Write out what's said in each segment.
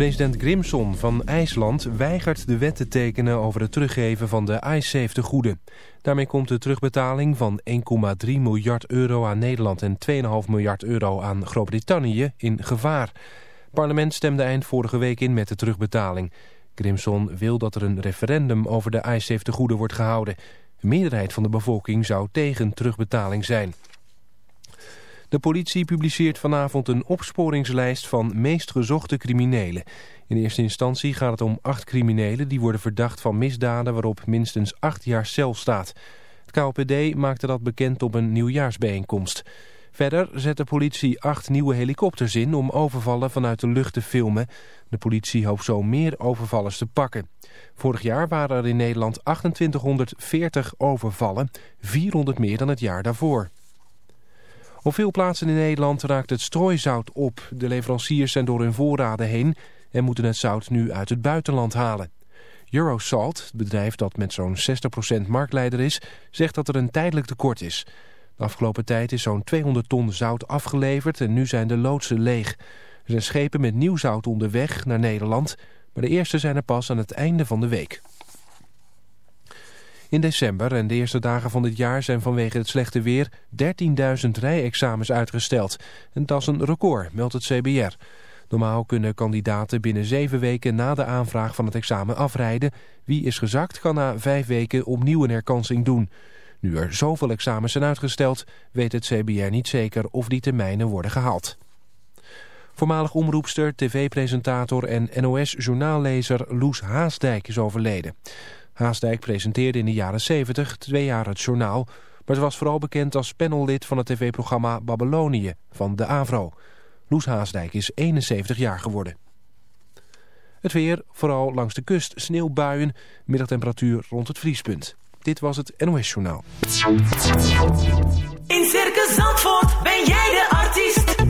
President Grimson van IJsland weigert de wet te tekenen over het teruggeven van de iSafe tegoeden. Daarmee komt de terugbetaling van 1,3 miljard euro aan Nederland en 2,5 miljard euro aan Groot-Brittannië in gevaar. Het parlement stemde eind vorige week in met de terugbetaling. Grimson wil dat er een referendum over de iSafe tegoeden wordt gehouden. De meerderheid van de bevolking zou tegen terugbetaling zijn. De politie publiceert vanavond een opsporingslijst van meest gezochte criminelen. In eerste instantie gaat het om acht criminelen die worden verdacht van misdaden waarop minstens acht jaar cel staat. Het KOPD maakte dat bekend op een nieuwjaarsbijeenkomst. Verder zet de politie acht nieuwe helikopters in om overvallen vanuit de lucht te filmen. De politie hoopt zo meer overvallers te pakken. Vorig jaar waren er in Nederland 2840 overvallen, 400 meer dan het jaar daarvoor. Op veel plaatsen in Nederland raakt het strooizout op. De leveranciers zijn door hun voorraden heen en moeten het zout nu uit het buitenland halen. Eurosalt, het bedrijf dat met zo'n 60% marktleider is, zegt dat er een tijdelijk tekort is. De afgelopen tijd is zo'n 200 ton zout afgeleverd en nu zijn de loodsen leeg. Er zijn schepen met nieuw zout onderweg naar Nederland, maar de eerste zijn er pas aan het einde van de week. In december en de eerste dagen van dit jaar zijn vanwege het slechte weer 13.000 rijexamens uitgesteld. En dat is een record, meldt het CBR. Normaal kunnen kandidaten binnen zeven weken na de aanvraag van het examen afrijden. Wie is gezakt kan na vijf weken opnieuw een herkansing doen. Nu er zoveel examens zijn uitgesteld, weet het CBR niet zeker of die termijnen worden gehaald. Voormalig omroepster, tv-presentator en NOS-journaallezer Loes Haasdijk is overleden. Haasdijk presenteerde in de jaren 70 twee jaar het journaal... maar ze was vooral bekend als panellid van het tv-programma Babylonië van de AVRO. Loes Haasdijk is 71 jaar geworden. Het weer, vooral langs de kust, sneeuwbuien, middagtemperatuur rond het vriespunt. Dit was het NOS Journaal. In Circus Zandvoort ben jij de artiest.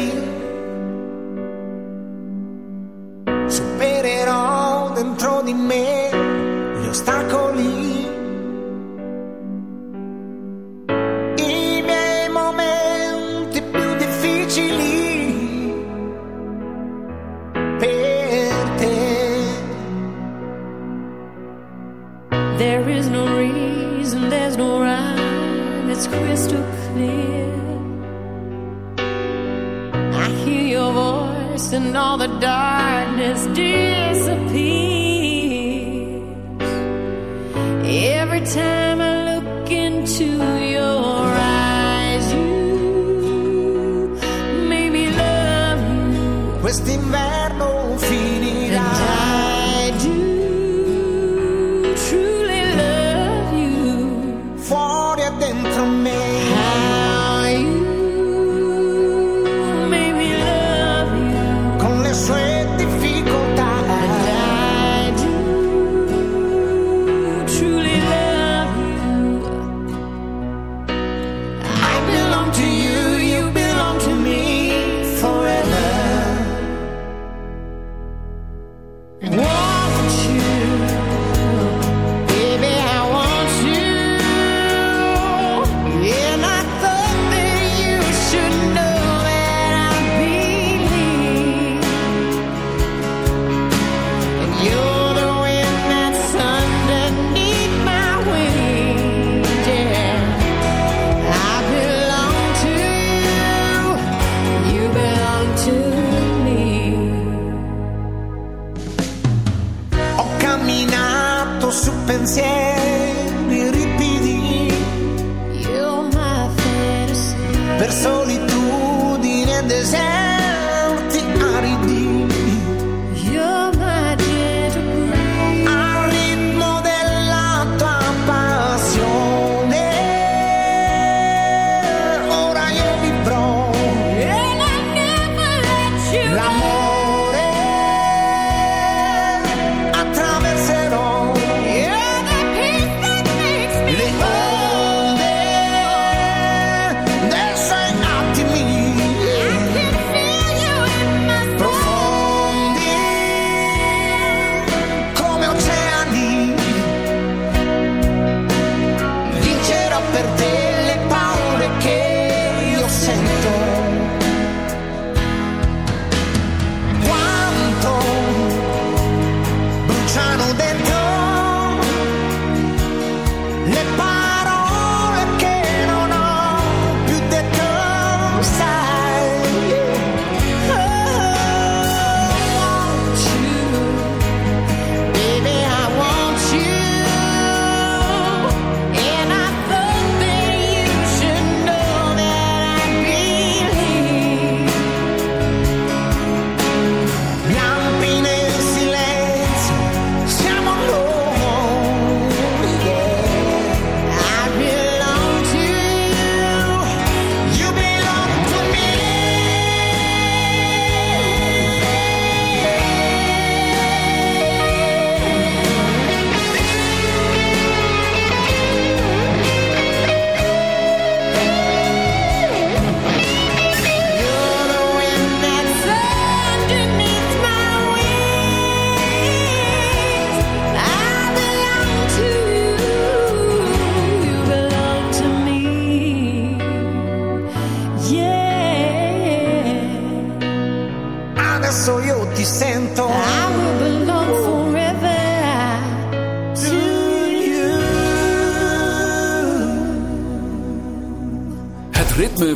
difendermi. Supererò dentro di me persona.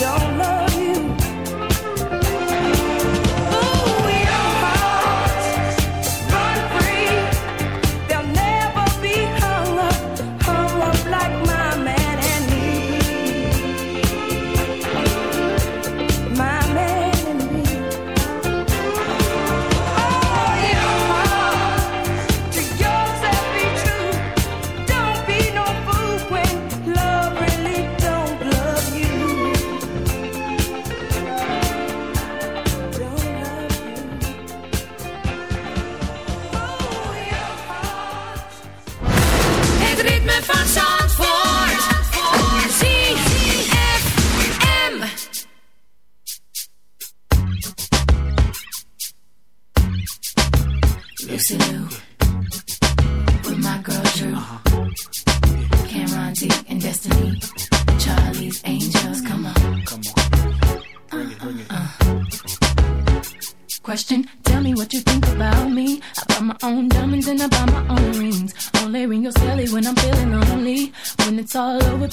Don't love you.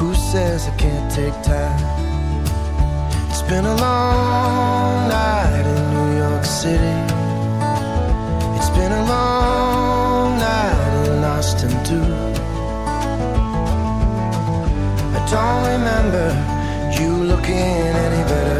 Who says I can't take time? It's been a long night in New York City. It's been a long night in Austin too. I don't remember you looking any better.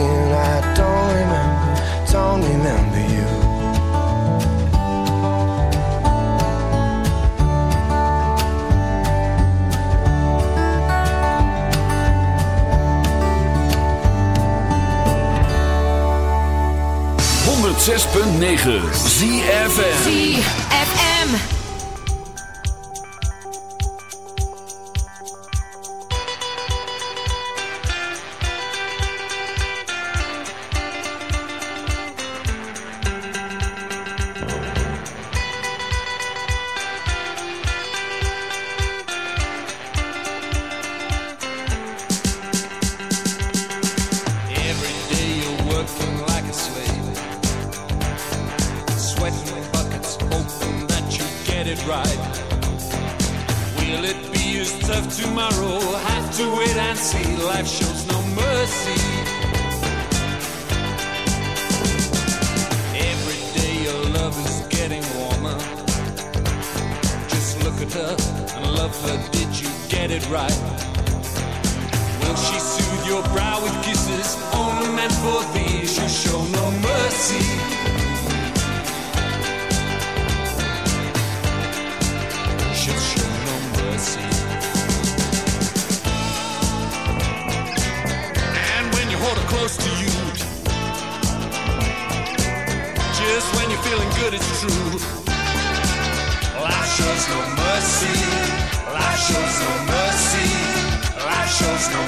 Again, I don't remember, don't remember you. zes punt negen ZFM. ZFM.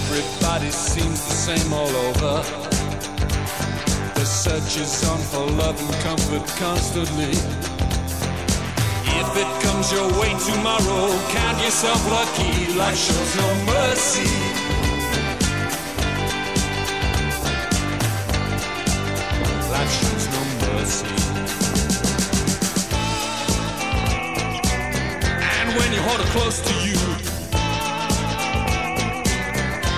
Everybody seems the same all over. The search is on for love and comfort constantly. If it comes your way tomorrow, count yourself lucky. Life shows no mercy. Life shows no mercy. And when you hold her close to you,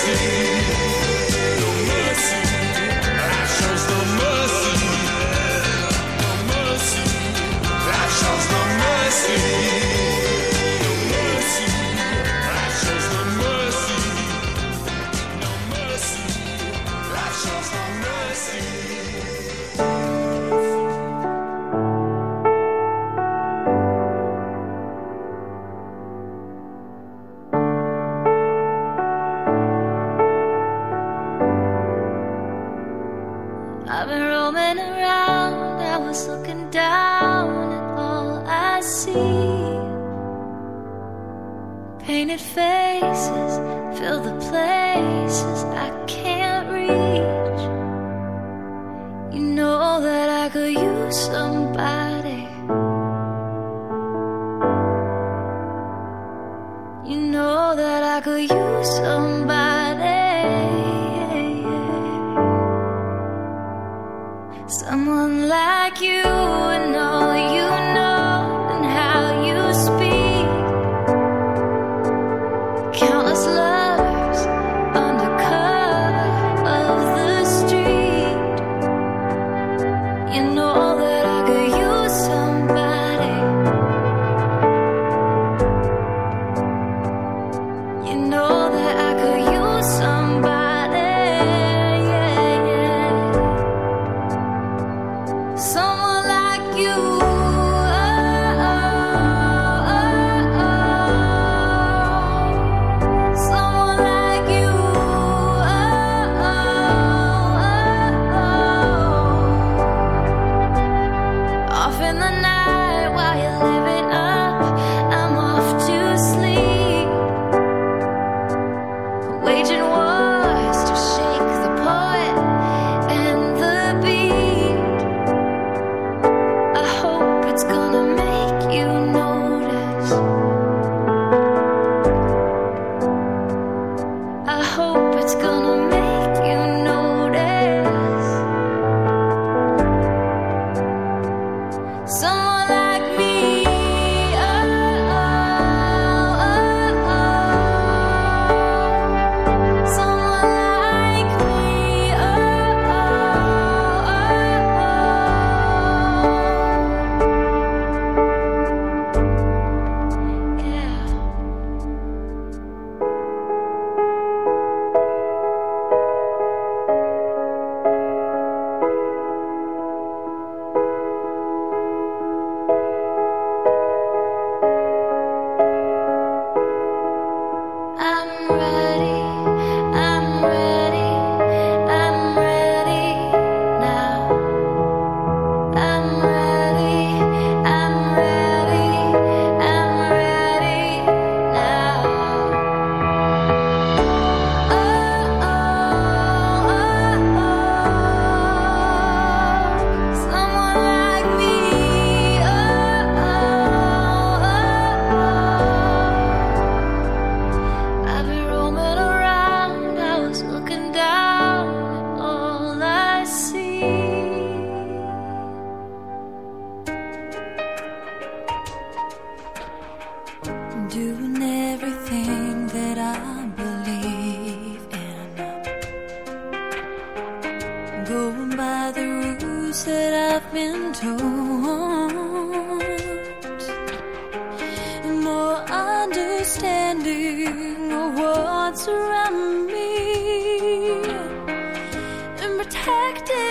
see. surround me and protect.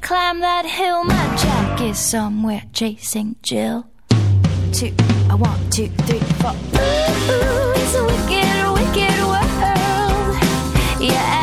climb that hill. My jack is somewhere chasing Jill. Two, I want two, three, four. Ooh, it's a wicked, wicked world. Yeah.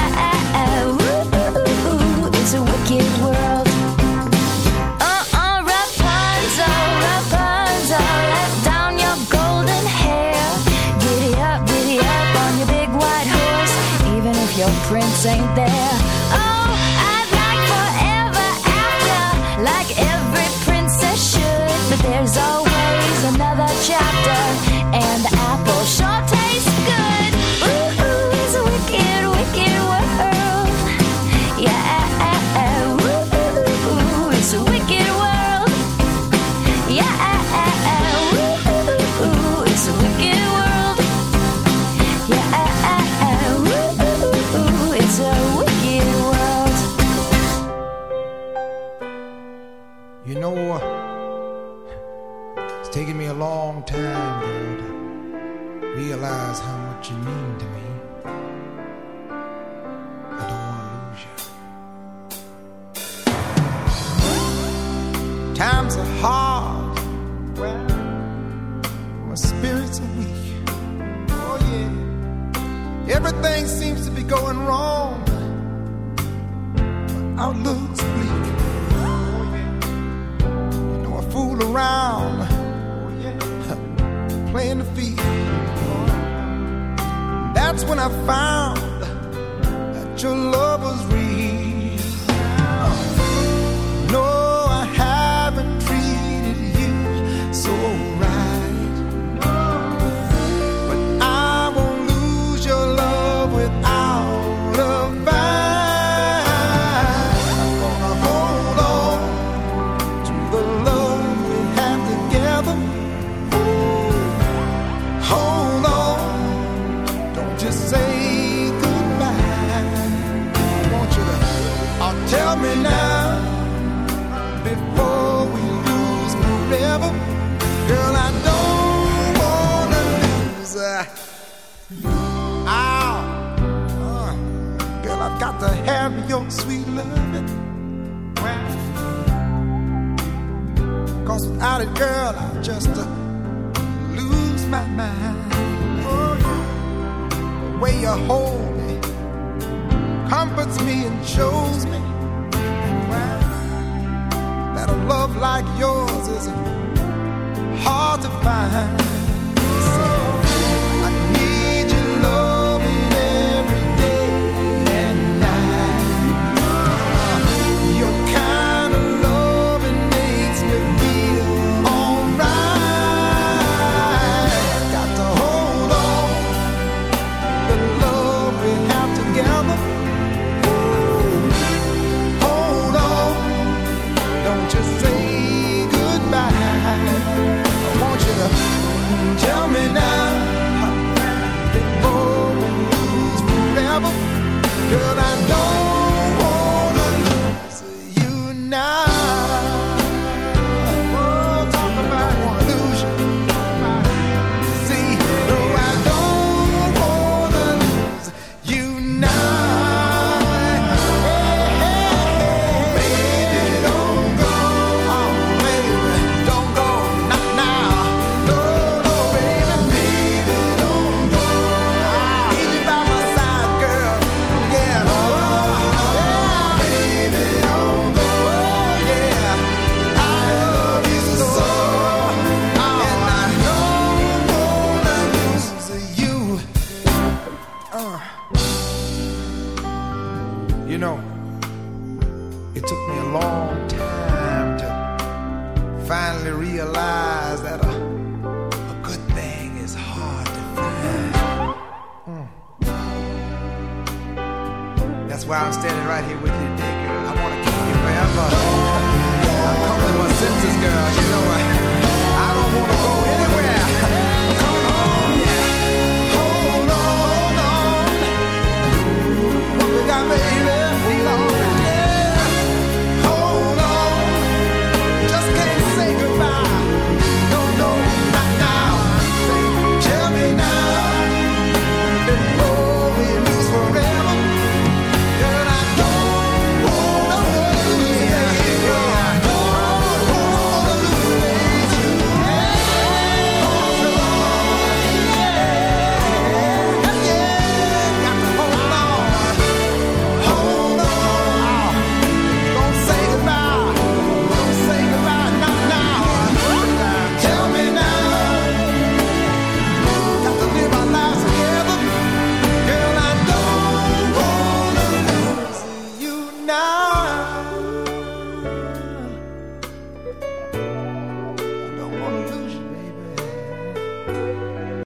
long time, girl, to realize how much you mean to me. I don't want to lose you. Times are hard. Well, my spirits are weak. Oh, yeah. Everything seems to be going wrong. My outlook's bleak. Oh, yeah. You know, I fool around playing the field. That's when I found that your love was real.